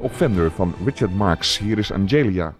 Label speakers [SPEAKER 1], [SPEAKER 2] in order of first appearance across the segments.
[SPEAKER 1] Offender van Richard Marx. Hier is Angelia.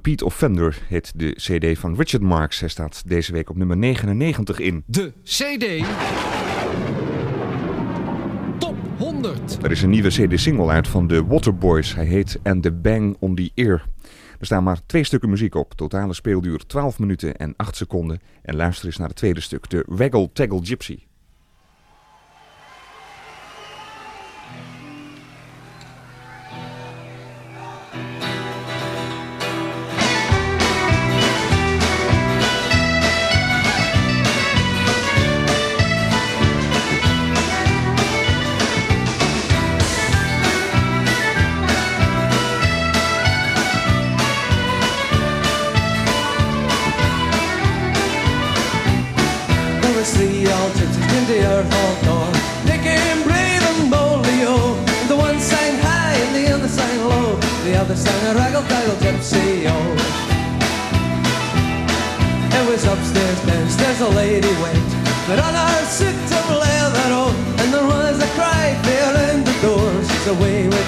[SPEAKER 2] Pete Offender heet de CD van Richard Marx. Hij staat deze week op nummer 99 in. De CD. Top 100. Er is een nieuwe CD-single uit van de Waterboys. Hij heet And the Bang on the Ear. Er staan maar twee stukken muziek op. Totale speelduur 12 minuten en 8 seconden. En luister eens naar het
[SPEAKER 3] tweede stuk, de Waggle Taggle Gypsy.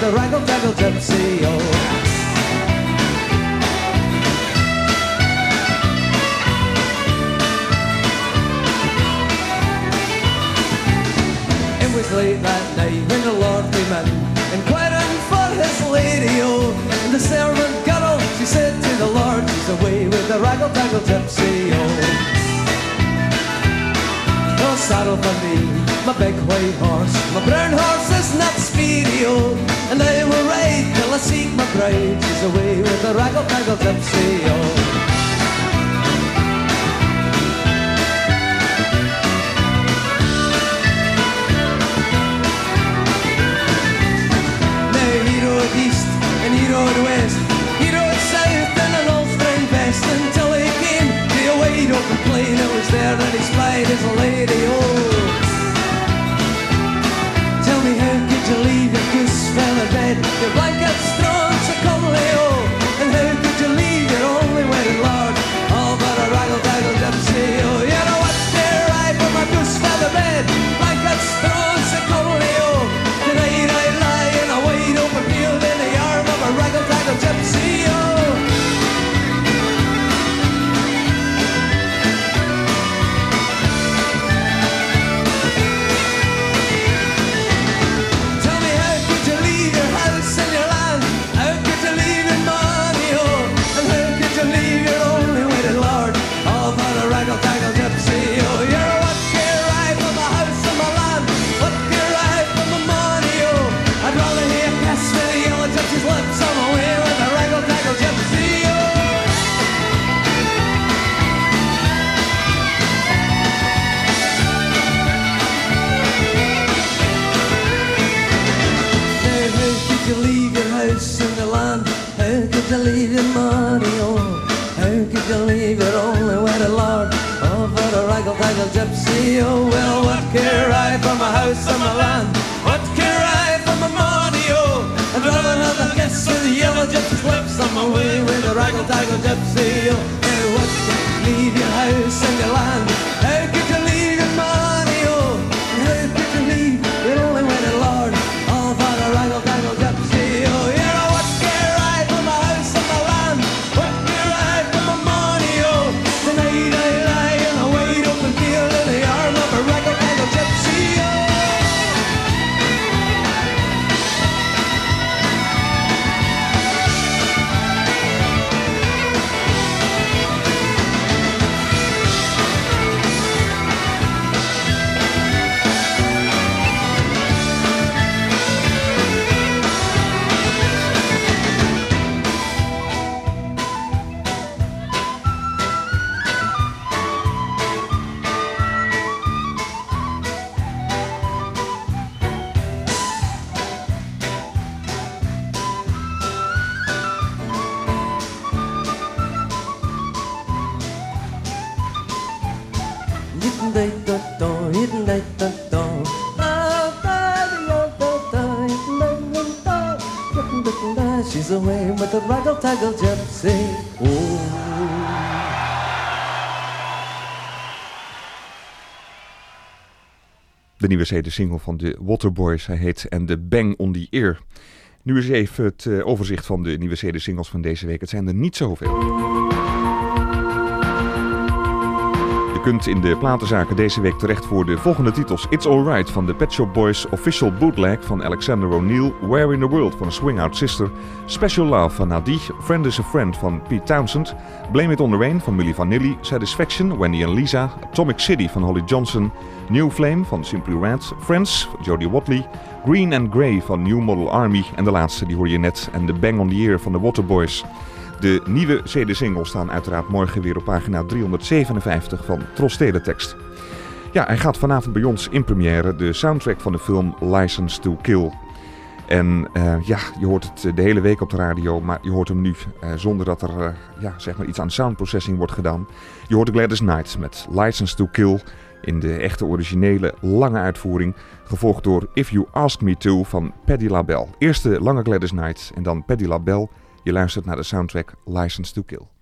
[SPEAKER 4] the Wrangle Tangle Tempseo. late that
[SPEAKER 2] night when the Lord came in, inquiring for his lady, oh. And the servant girl, she said to the Lord, she's away with the raggle-taggle gypsy, oh. No saddle for me, my big white horse. My brown horse is not speedy and I will
[SPEAKER 4] ride till I seek my bride. She's away with a raggle-taggle gypsy, oh. east and he rode west. He rode south in
[SPEAKER 5] an old friend vest
[SPEAKER 4] until he came to a wide open plain. It was there that he spied his lady. Oh. voice on the land. What care I from my money, oh? I'd rather have a kiss with the yellow gypsy lips on my way with a raggle-taggle gypsy, oh. De Nieuwe CD-single van de Waterboys, hij heet en de Bang on the Ear.
[SPEAKER 6] Nu is even het eh, overzicht van de Nieuwe CD-singles van deze week. Het zijn er niet zoveel. Kunt in de platenzaken deze week terecht voor de volgende titels. It's Alright van de Pet Shop Boys, Official Bootleg van Alexander O'Neill, Where in the World van Swing Out Sister, Special Love van Nadi, Friend is a Friend van Pete Townsend, Blame It on the Rain van Milli Vanilli, Satisfaction, Wendy en Lisa, Atomic City van Holly Johnson, New Flame van Simply Red, Friends Jodie Watley, Green and Grey van New Model Army en de laatste die hoor je net en The Bang on the Ear van de Waterboys. De nieuwe CD-singles staan uiteraard morgen weer op pagina 357 van Tros Teletext. Ja, hij gaat vanavond bij ons in première, de soundtrack van de film License to Kill. En eh, ja, je hoort het eh, de hele week op de radio, maar je hoort hem nu eh, zonder dat er ja, zeg maar iets aan soundprocessing wordt gedaan. Je hoort Gladys Knight met License to Kill in de echte originele lange uitvoering, gevolgd door If You Ask Me To van Paddy LaBelle. Eerst de lange Gladys Knight en dan Paddy LaBelle. Je luistert naar de soundtrack License to Kill.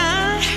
[SPEAKER 7] I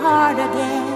[SPEAKER 7] heart
[SPEAKER 8] again,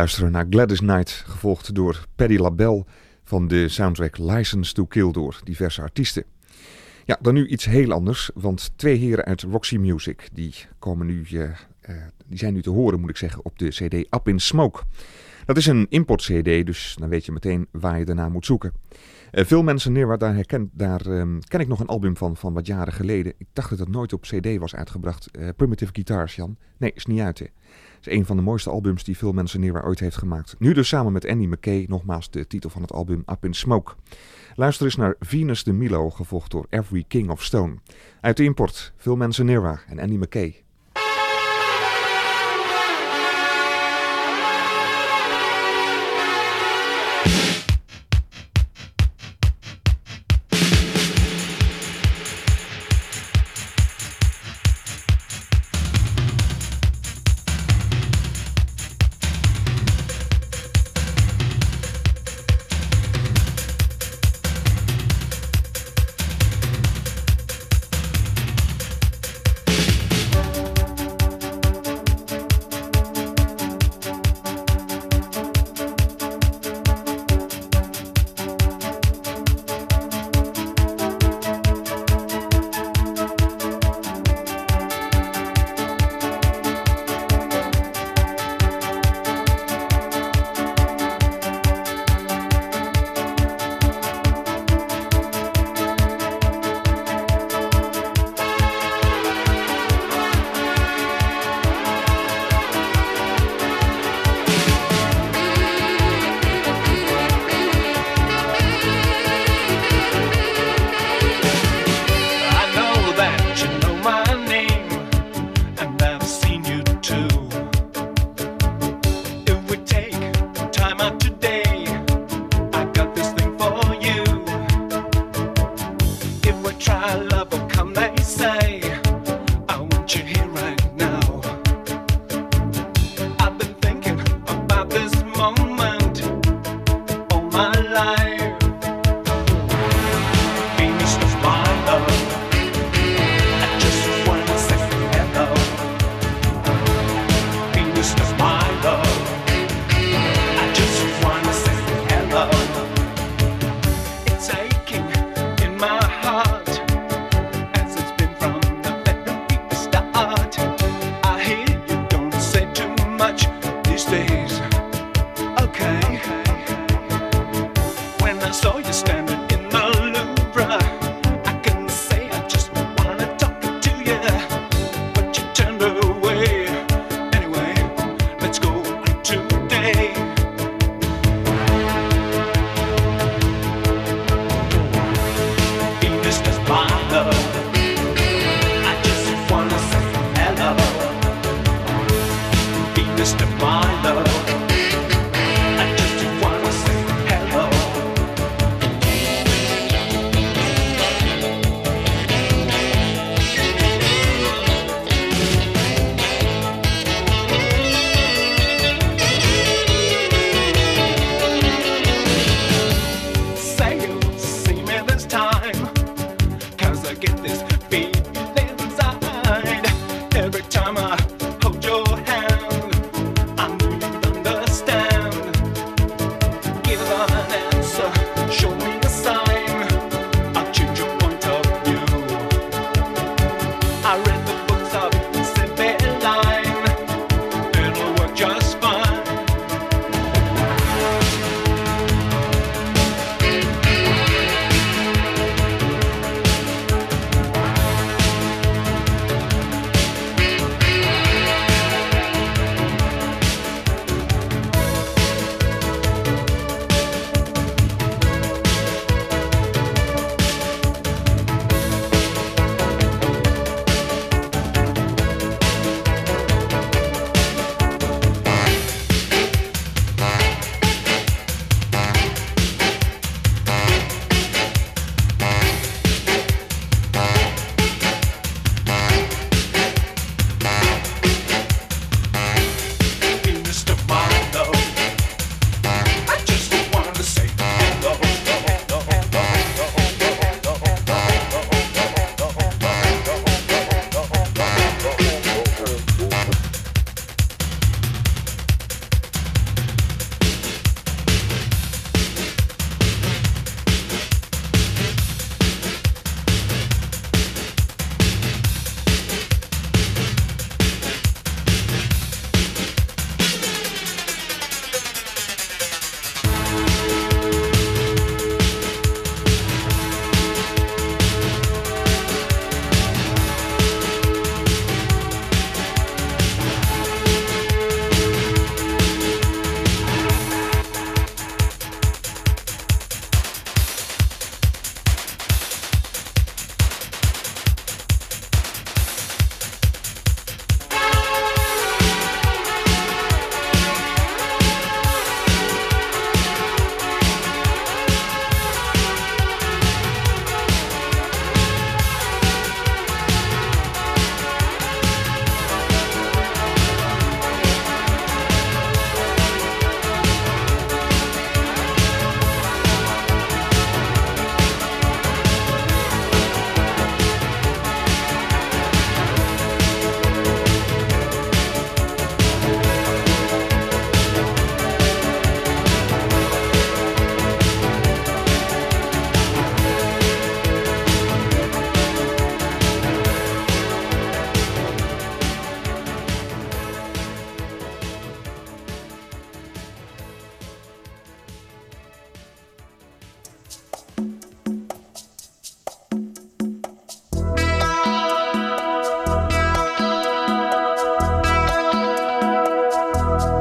[SPEAKER 3] luisteren naar Gladys Knight, gevolgd door Paddy LaBelle van de soundtrack License to Kill door diverse artiesten. Ja, dan nu iets heel anders, want twee heren uit Roxy Music, die, komen nu, eh, eh, die zijn nu te horen, moet ik zeggen, op de cd Up in Smoke. Dat is een import-cd, dus dan weet je meteen waar je daarna moet zoeken. Eh, veel mensen neer, daar, herken, daar ehm, ken ik nog een album van, van wat jaren geleden. Ik dacht dat het nooit op cd was uitgebracht. Primitive Guitars, Jan. Nee, is niet uit, hè. Is een van de mooiste albums die veel mensen neer ooit heeft gemaakt. Nu dus samen met Andy McKay, nogmaals de titel van het album Up in Smoke. Luister eens naar Venus de Milo, gevolgd door Every King of Stone. Uit de import, veel mensen neer en Andy McKay.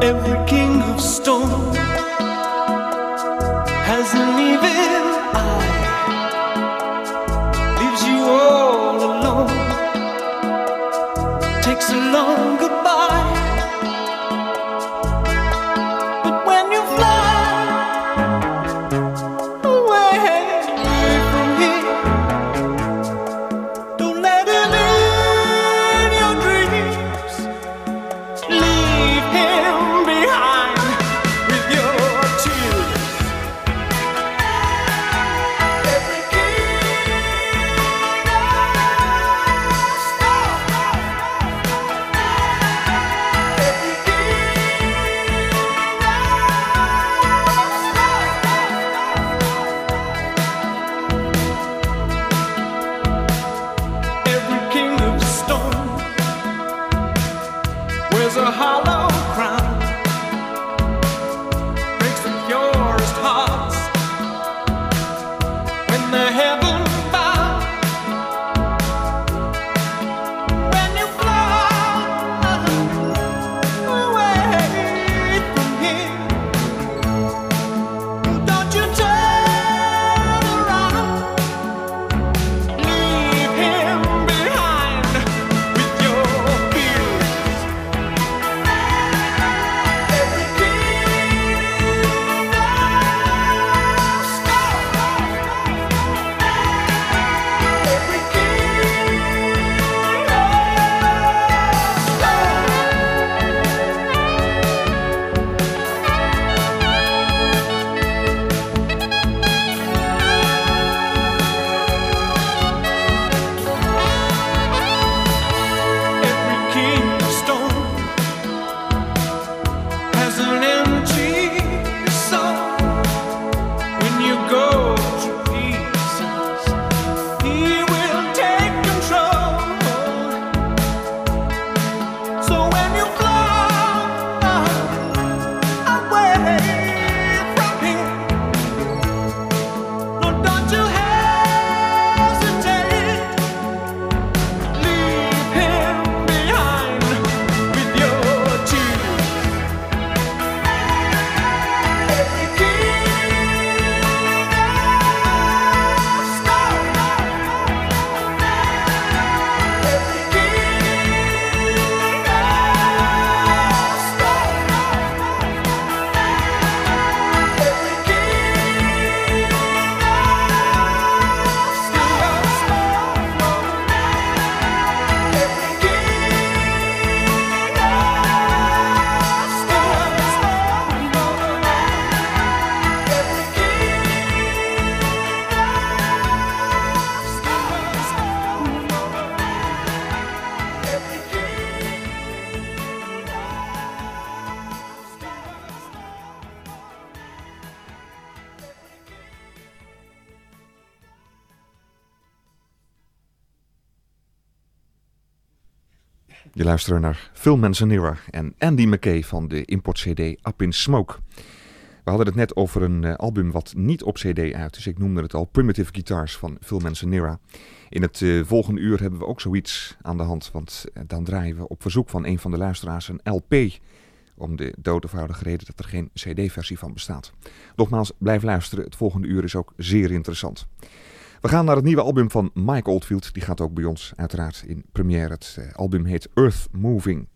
[SPEAKER 9] Every king of stone
[SPEAKER 3] Je luistert naar Phil en Andy McKay van de import-cd Up in Smoke. We hadden het net over een eh, album wat niet op cd uit is. Ik noemde het al Primitive Guitars van Phil Manzanera. In het eh, volgende uur hebben we ook zoiets aan de hand, want eh, dan draaien we op verzoek van een van de luisteraars een LP. Om de doodevoudige reden dat er geen cd-versie van bestaat. Nogmaals, blijf luisteren. Het volgende uur is ook zeer interessant. We gaan naar het nieuwe album van Mike Oldfield. Die gaat ook bij ons uiteraard in première. Het eh, album heet Earth Moving.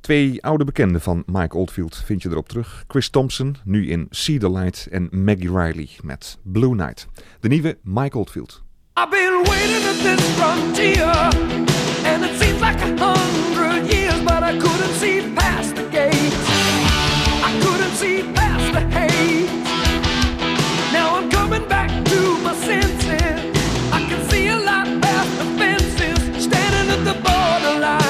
[SPEAKER 3] Twee oude bekenden van Mike Oldfield vind je erop terug. Chris Thompson, nu in See the Light. En Maggie Riley met Blue Night. De nieuwe Mike Oldfield.
[SPEAKER 10] I've been waiting at this frontier, and it seems like a hundred years, but I couldn't see past the gate. I couldn't see past the borderline.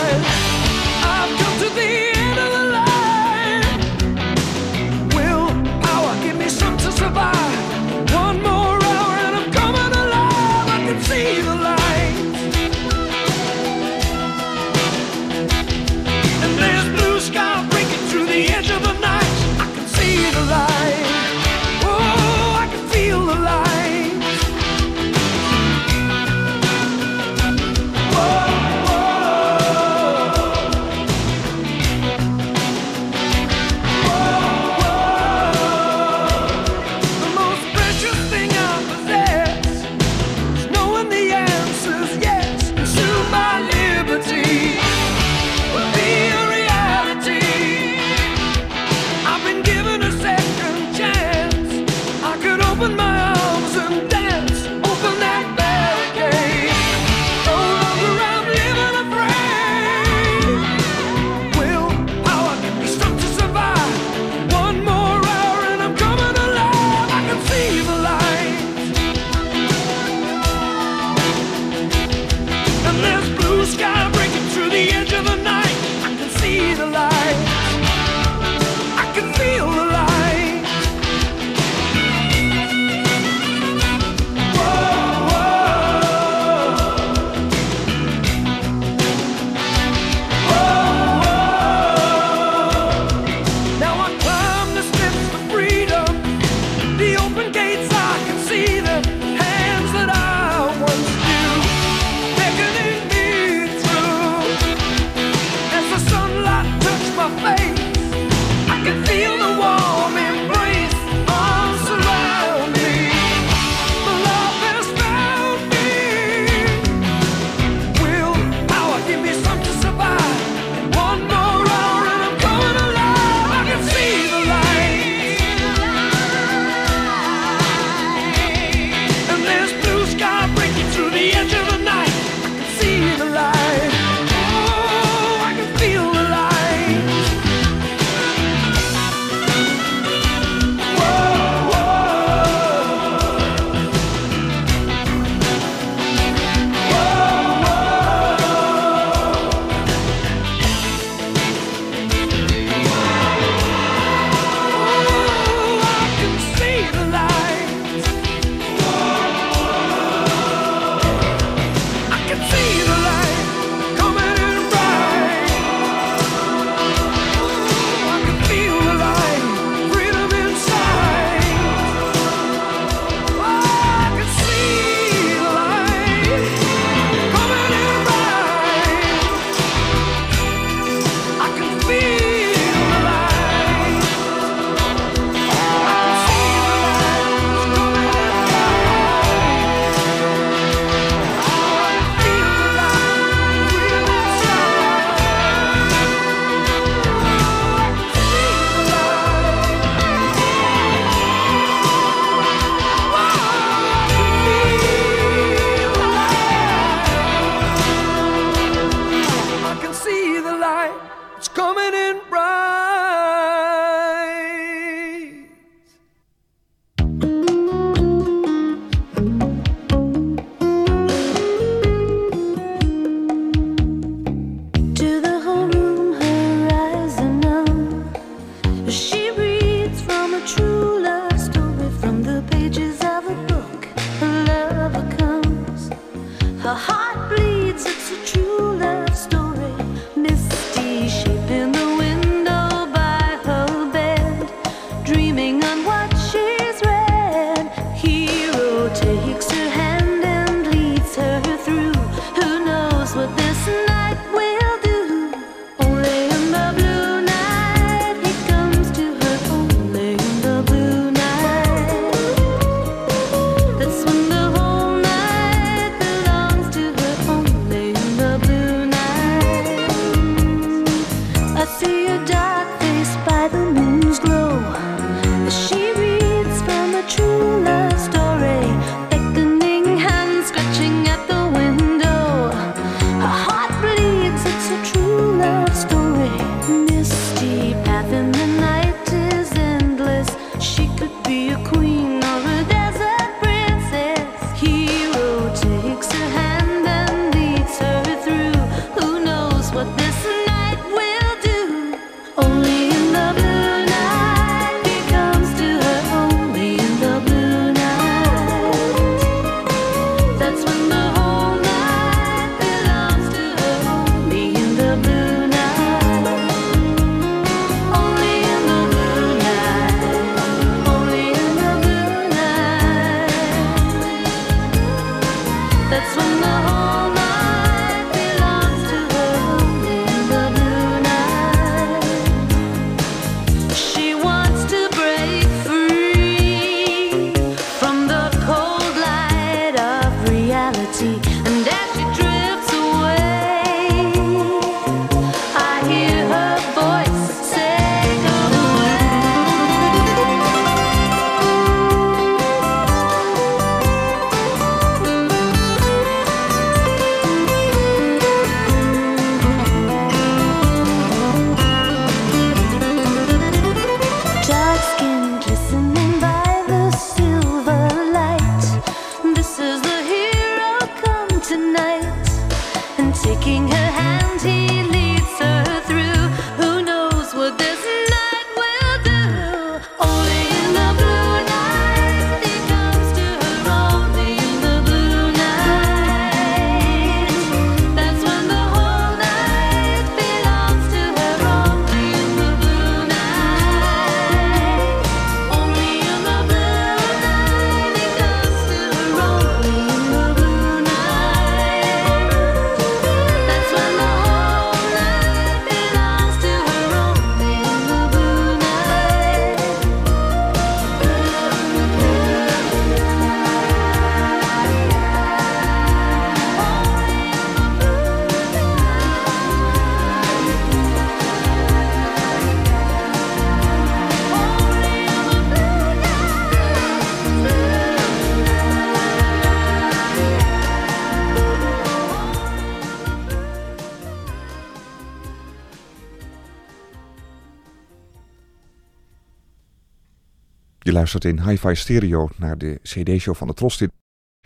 [SPEAKER 3] luistert in hi-fi stereo naar de CD-show van de Trosted.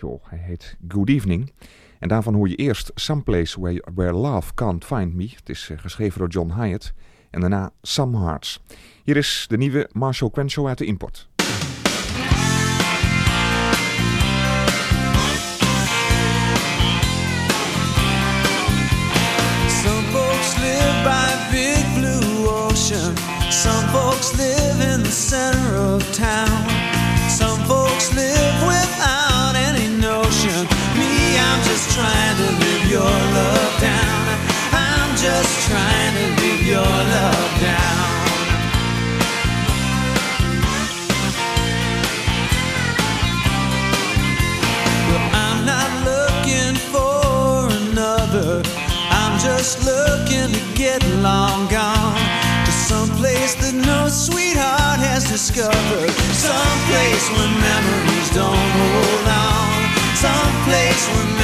[SPEAKER 3] Show. Hij heet Good Evening. En daarvan hoor je eerst Someplace Where, where Love Can't Find Me. Het is eh, geschreven door John Hyatt. En daarna Some Hearts. Hier is de nieuwe Marshall Quenshaw uit de import.
[SPEAKER 11] folks live in the center of town. Some folks live without any notion. Me, I'm just trying to live your love down. I'm just trying to live your love down. Well, I'm not looking for another. I'm just looking to get along sweetheart has discovered. Some place where memories don't hold on, some place where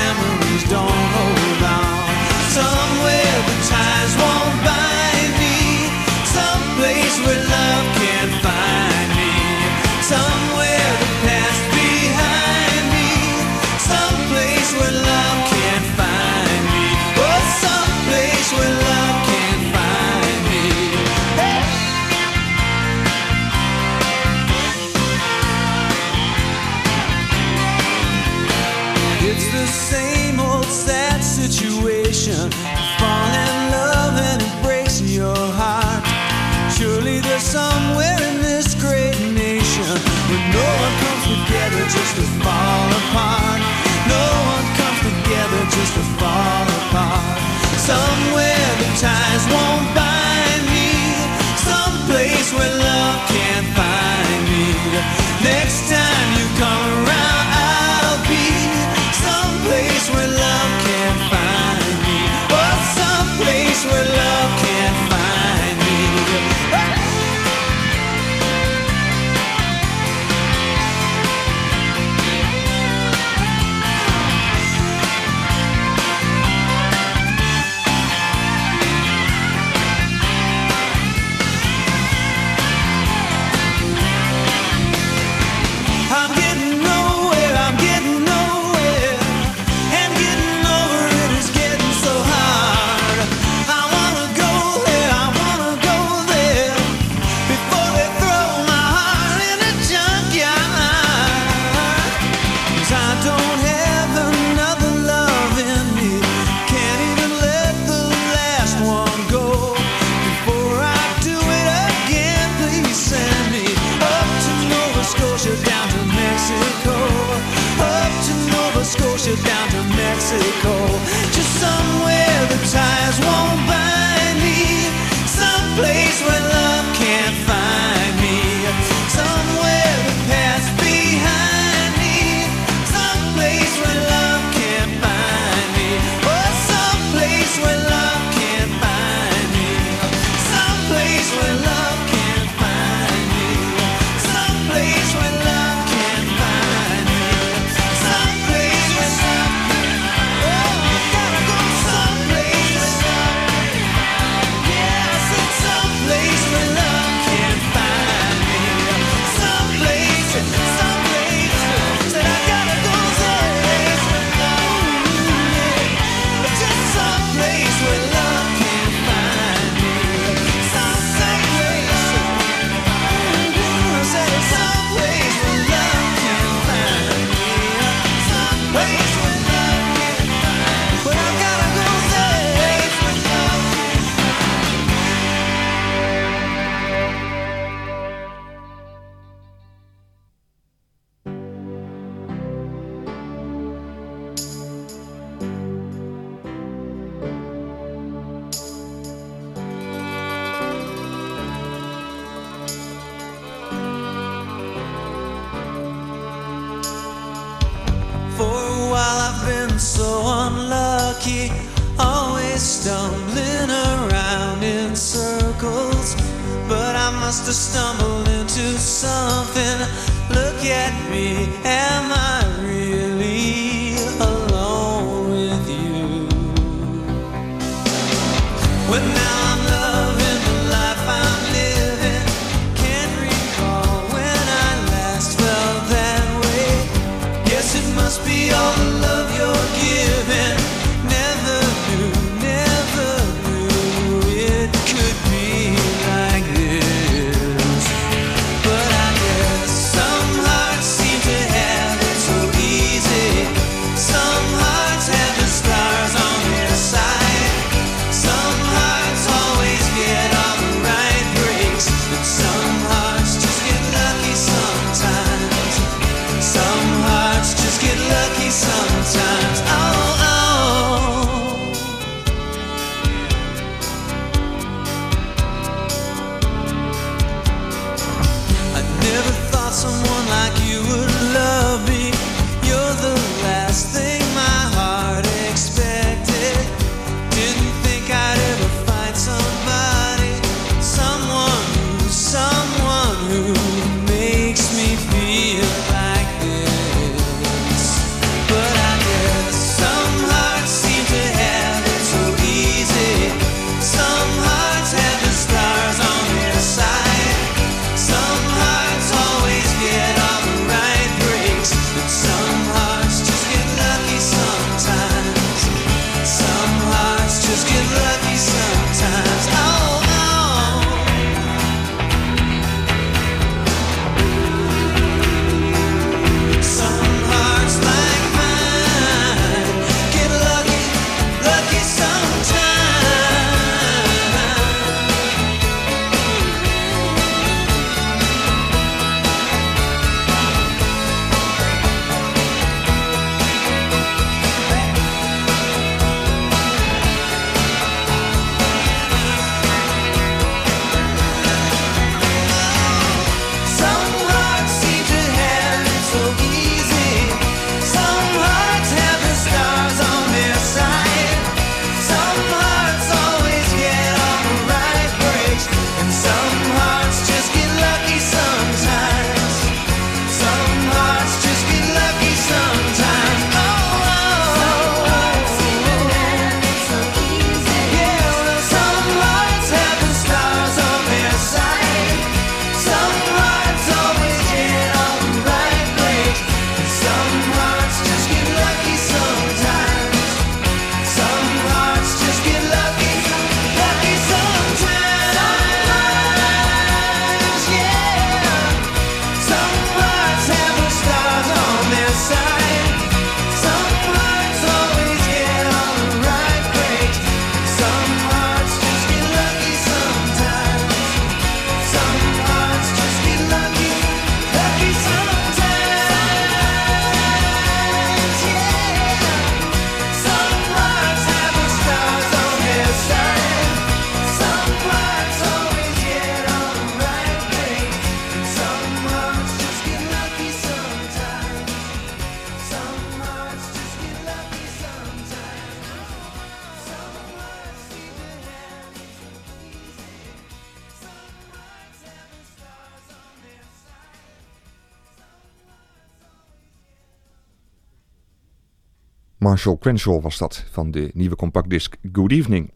[SPEAKER 3] Marshall Crenshaw was dat van de nieuwe compactdisc Good Evening.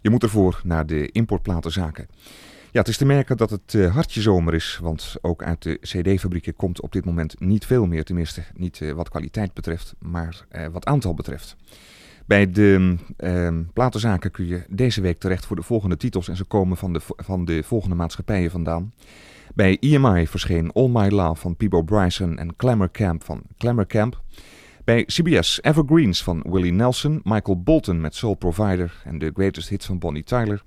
[SPEAKER 3] Je moet ervoor naar de importplatenzaken. Ja, het is te merken dat het uh, hartje zomer is, want ook uit de CD-fabrieken komt op dit moment niet veel meer. Tenminste, niet uh, wat kwaliteit betreft, maar uh, wat aantal betreft. Bij de ehm, platenzaken kun je deze week terecht voor de volgende titels en ze komen van de, van de volgende maatschappijen vandaan. Bij EMI verscheen All My Love van Peebo Bryson en Clamor Camp van Clamor Camp. Bij CBS Evergreens van Willie Nelson, Michael Bolton met Soul Provider en de greatest hits van Bonnie Tyler.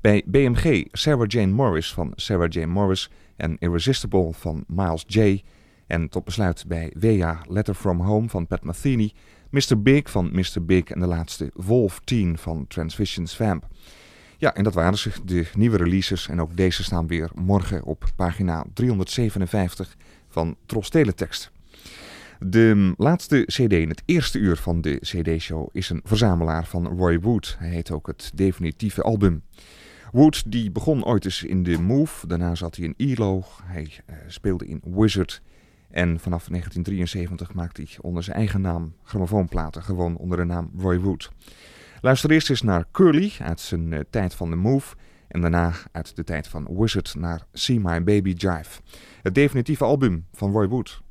[SPEAKER 3] Bij BMG Sarah Jane Morris van Sarah Jane Morris en Irresistible van Miles J. En tot besluit bij WEA Letter From Home van Pat Metheny, Mr. Big van Mr. Big en de laatste Wolf Teen van Transvisions Vamp. Ja, en dat waren ze, de nieuwe releases. En ook deze staan weer morgen op pagina 357 van Tros Teletext. De laatste CD in het eerste uur van de CD-show is een verzamelaar van Roy Wood. Hij heet ook het definitieve album. Wood die begon ooit eens in de Move, daarna zat hij in ELO, hij uh, speelde in Wizard en vanaf 1973 maakte hij onder zijn eigen naam grammofoonplaten, gewoon onder de naam Roy Wood. Luister eerst eens naar Curly uit zijn uh, tijd van de Move en daarna uit de tijd van Wizard naar See My Baby Jive. Het definitieve album van Roy Wood.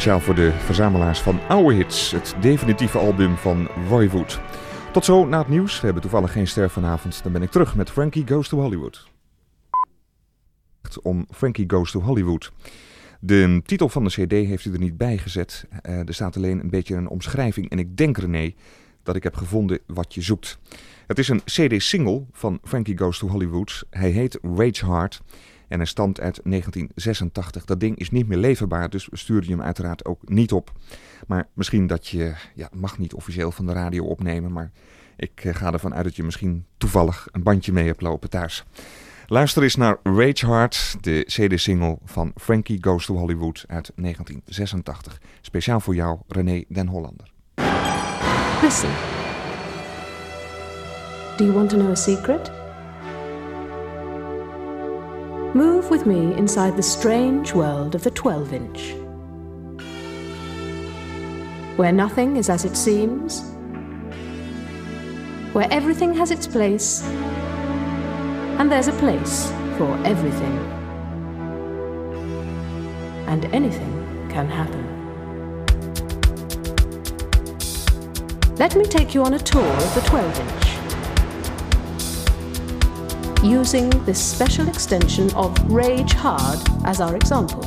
[SPEAKER 3] Speciaal voor de verzamelaars van oude hits, het definitieve album van Roy Wood. Tot zo na het nieuws. We hebben toevallig geen ster vanavond. Dan ben ik terug met Frankie Goes to Hollywood. Om Frankie Goes to Hollywood. De titel van de CD heeft u er niet bij gezet. Eh, er staat alleen een beetje een omschrijving. En ik denk, René, dat ik heb gevonden wat je zoekt. Het is een CD-single van Frankie Goes to Hollywood. Hij heet Rage Hard. En hij stamt uit 1986. Dat ding is niet meer leverbaar, dus sturen je hem uiteraard ook niet op. Maar misschien dat je, ja, mag niet officieel van de radio opnemen, maar ik eh, ga ervan uit dat je misschien toevallig een bandje mee hebt lopen thuis. Luister eens naar Rage Hard, de CD-single van Frankie Goes to Hollywood uit 1986. Speciaal voor jou, René den Hollander.
[SPEAKER 12] Listen. Do you want to know a secret? Move with me inside the strange world of the 12 inch. Where nothing is as it seems, where everything has its place, and there's a place for everything. And anything can happen. Let me take you on a tour of the 12 inch. Using this special extension of Rage Hard as our example.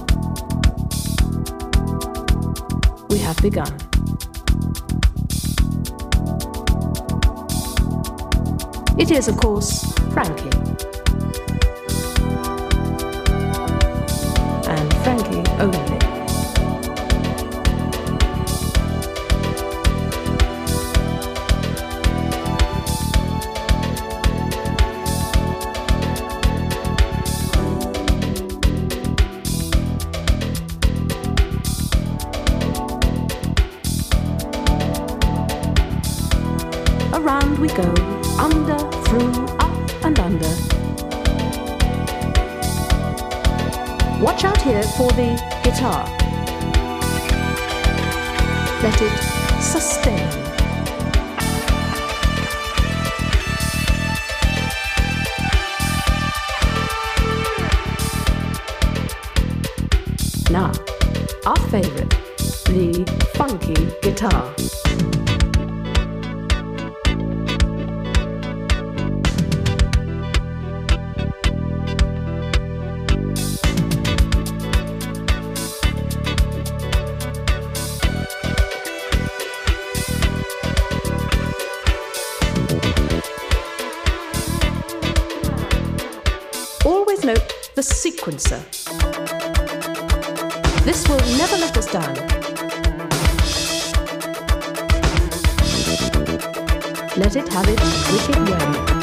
[SPEAKER 12] We have begun. It is, of course, Frankie. And Frankie only. The guitar. Let it sequencer. This will never let us down. Let it have its wicked way.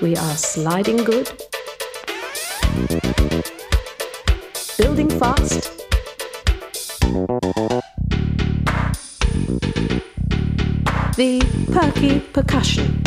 [SPEAKER 12] We are sliding good, The perky percussion.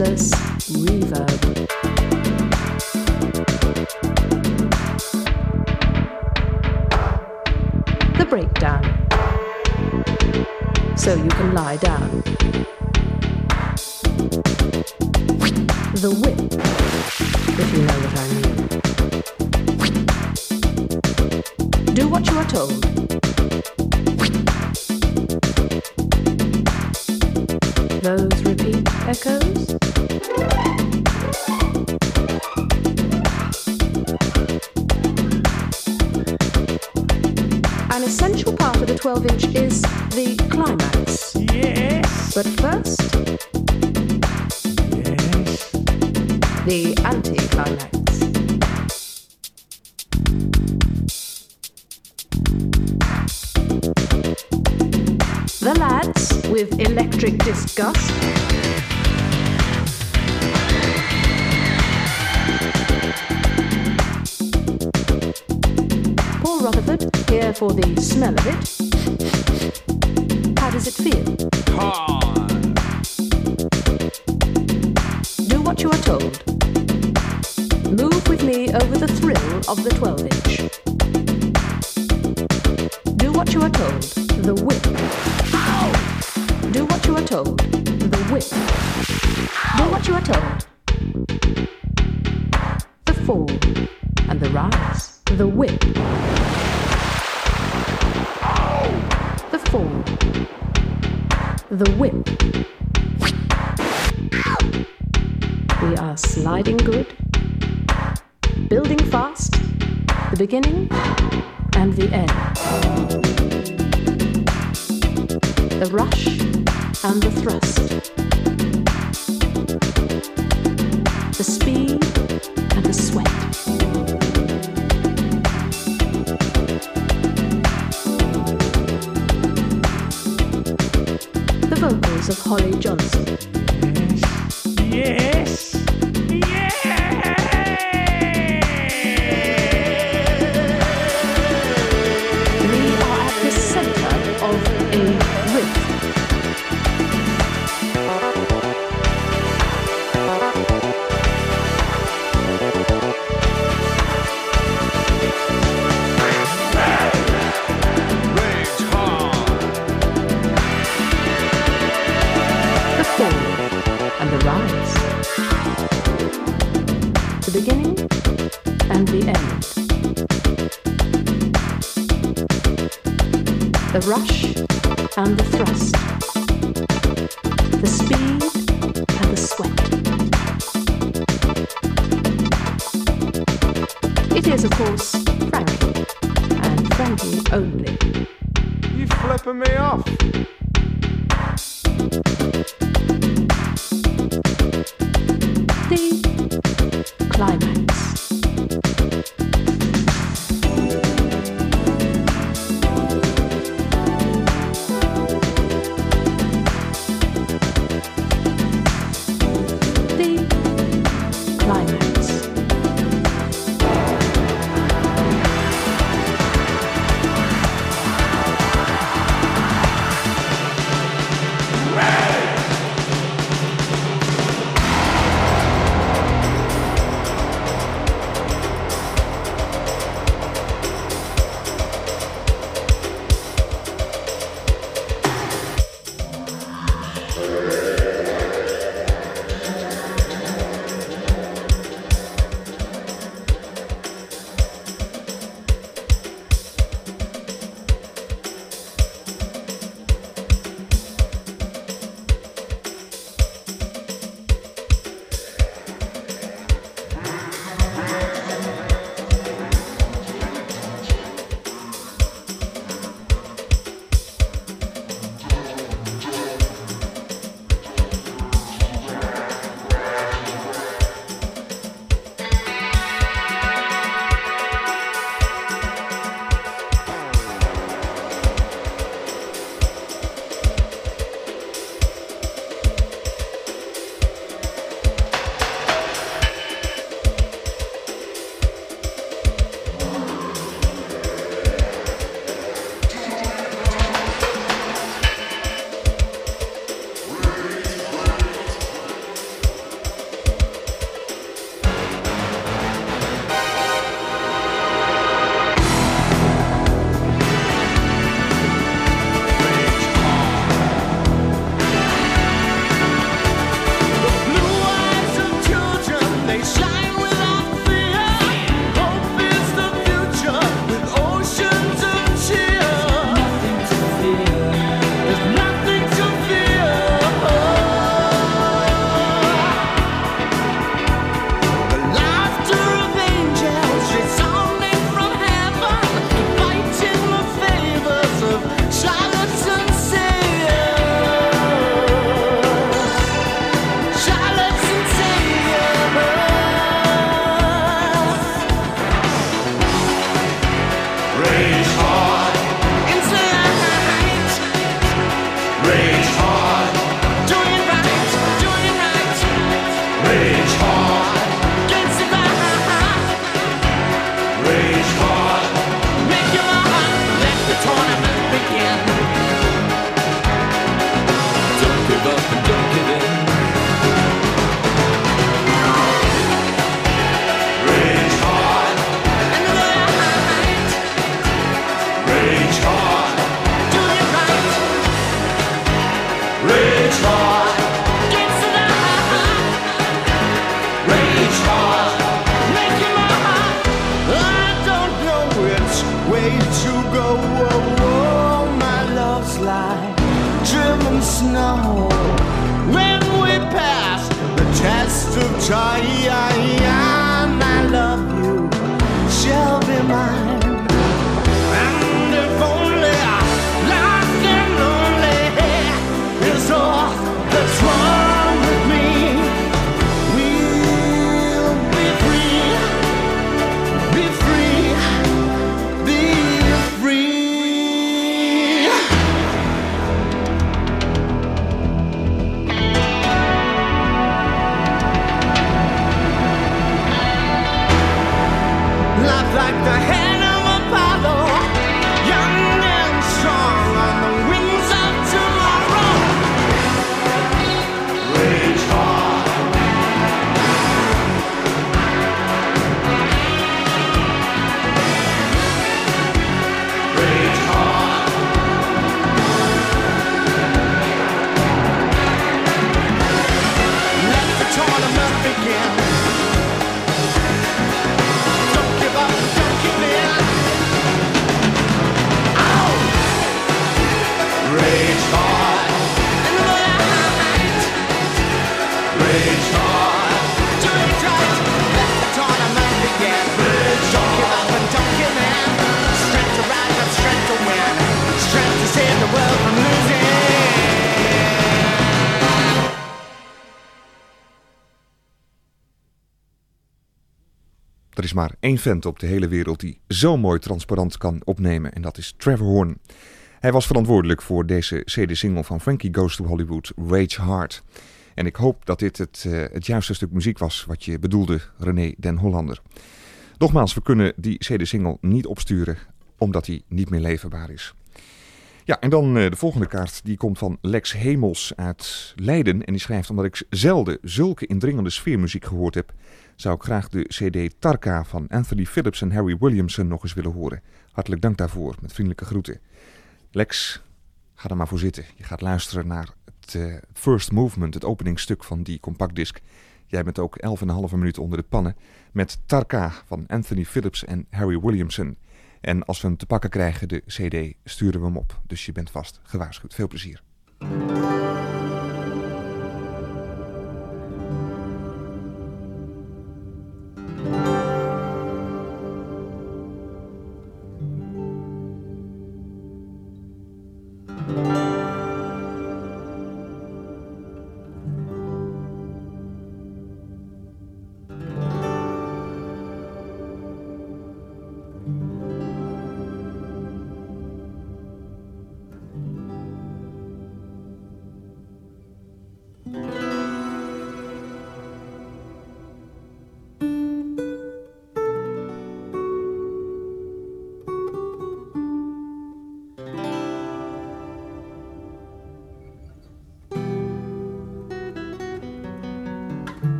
[SPEAKER 12] Reverb. The breakdown. So you can lie down. 12 inch is the climax.
[SPEAKER 13] Yes.
[SPEAKER 12] But first,
[SPEAKER 13] Yes.
[SPEAKER 12] the anticlimax. The lads with electric disgust. For the smell of it. How does it feel? Do what you are told. Move with me over the thrill of the 12 beginning It is, of course, Frankie, and Frankie only.
[SPEAKER 14] You flipping me off.
[SPEAKER 3] Maar één vent op de hele wereld die zo mooi transparant kan opnemen en dat is Trevor Horn. Hij was verantwoordelijk voor deze CD-single van Frankie Goes to Hollywood, Rage Hard. En ik hoop dat dit het, eh, het juiste stuk muziek was wat je bedoelde, René den Hollander. Nogmaals, we kunnen die CD-single niet opsturen omdat hij niet meer leverbaar is. Ja, en dan eh, de volgende kaart. Die komt van Lex Hemels uit Leiden. En die schrijft: Omdat ik zelden zulke indringende sfeermuziek gehoord heb, zou ik graag de CD Tarka van Anthony Phillips en Harry Williamson nog eens willen horen. Hartelijk dank daarvoor. Met vriendelijke groeten. Lex, ga er maar voor zitten. Je gaat luisteren naar het eh, First Movement, het openingsstuk van die compactdisc. Jij bent ook 11,5 minuten onder de pannen met Tarka van Anthony Phillips en Harry Williamson. En als we hem te pakken krijgen, de CD, sturen we hem op. Dus je bent vast gewaarschuwd. Veel plezier.